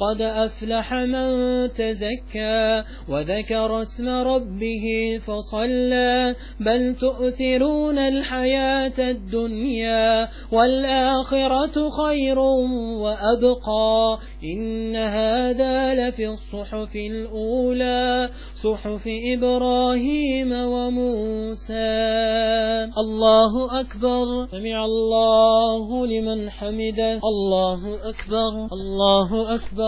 قد أفلح من تزكى وذكر اسم ربه فصلى بل تؤثرون الحياة الدنيا والآخرة خير وأبقى إن هذا لفي الصحف الأولى صحف إبراهيم وموسى الله أكبر سمع الله لمن حمده الله أكبر الله أكبر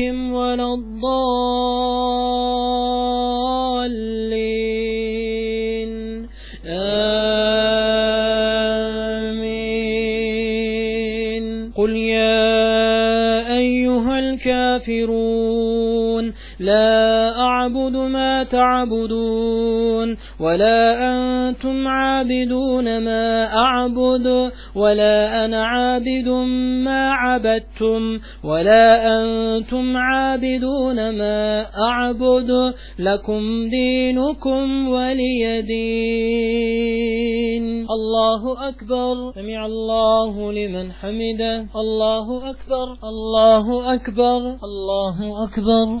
ولا الضالين. آمين. قل يا أيها الكافرون لا أعبد ما تعبدون ولا أنتم عابدون ما أعبد ولا أنا عابد ما عبدتم ولا أنتم عابدون ما أعبد. لكم دينكم ولي دين. الله أكبر. سمع الله لمن حمده. الله أكبر. الله أكبر. الله أكبر.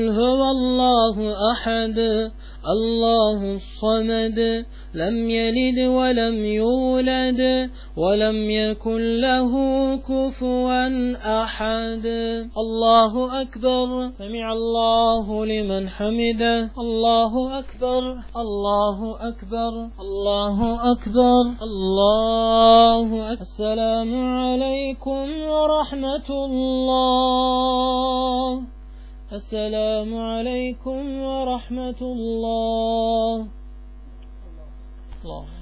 قل هو الله أحد الله الصمد لم يلد ولم يولد ولم يكن له كفوا أحد. الله أكبر. سمع الله لمن حمده. الله أكبر. الله أكبر. الله أكبر. الله أكبر. السلام عليكم ورحمة الله. السلام عليكم ورحمة الله. الله.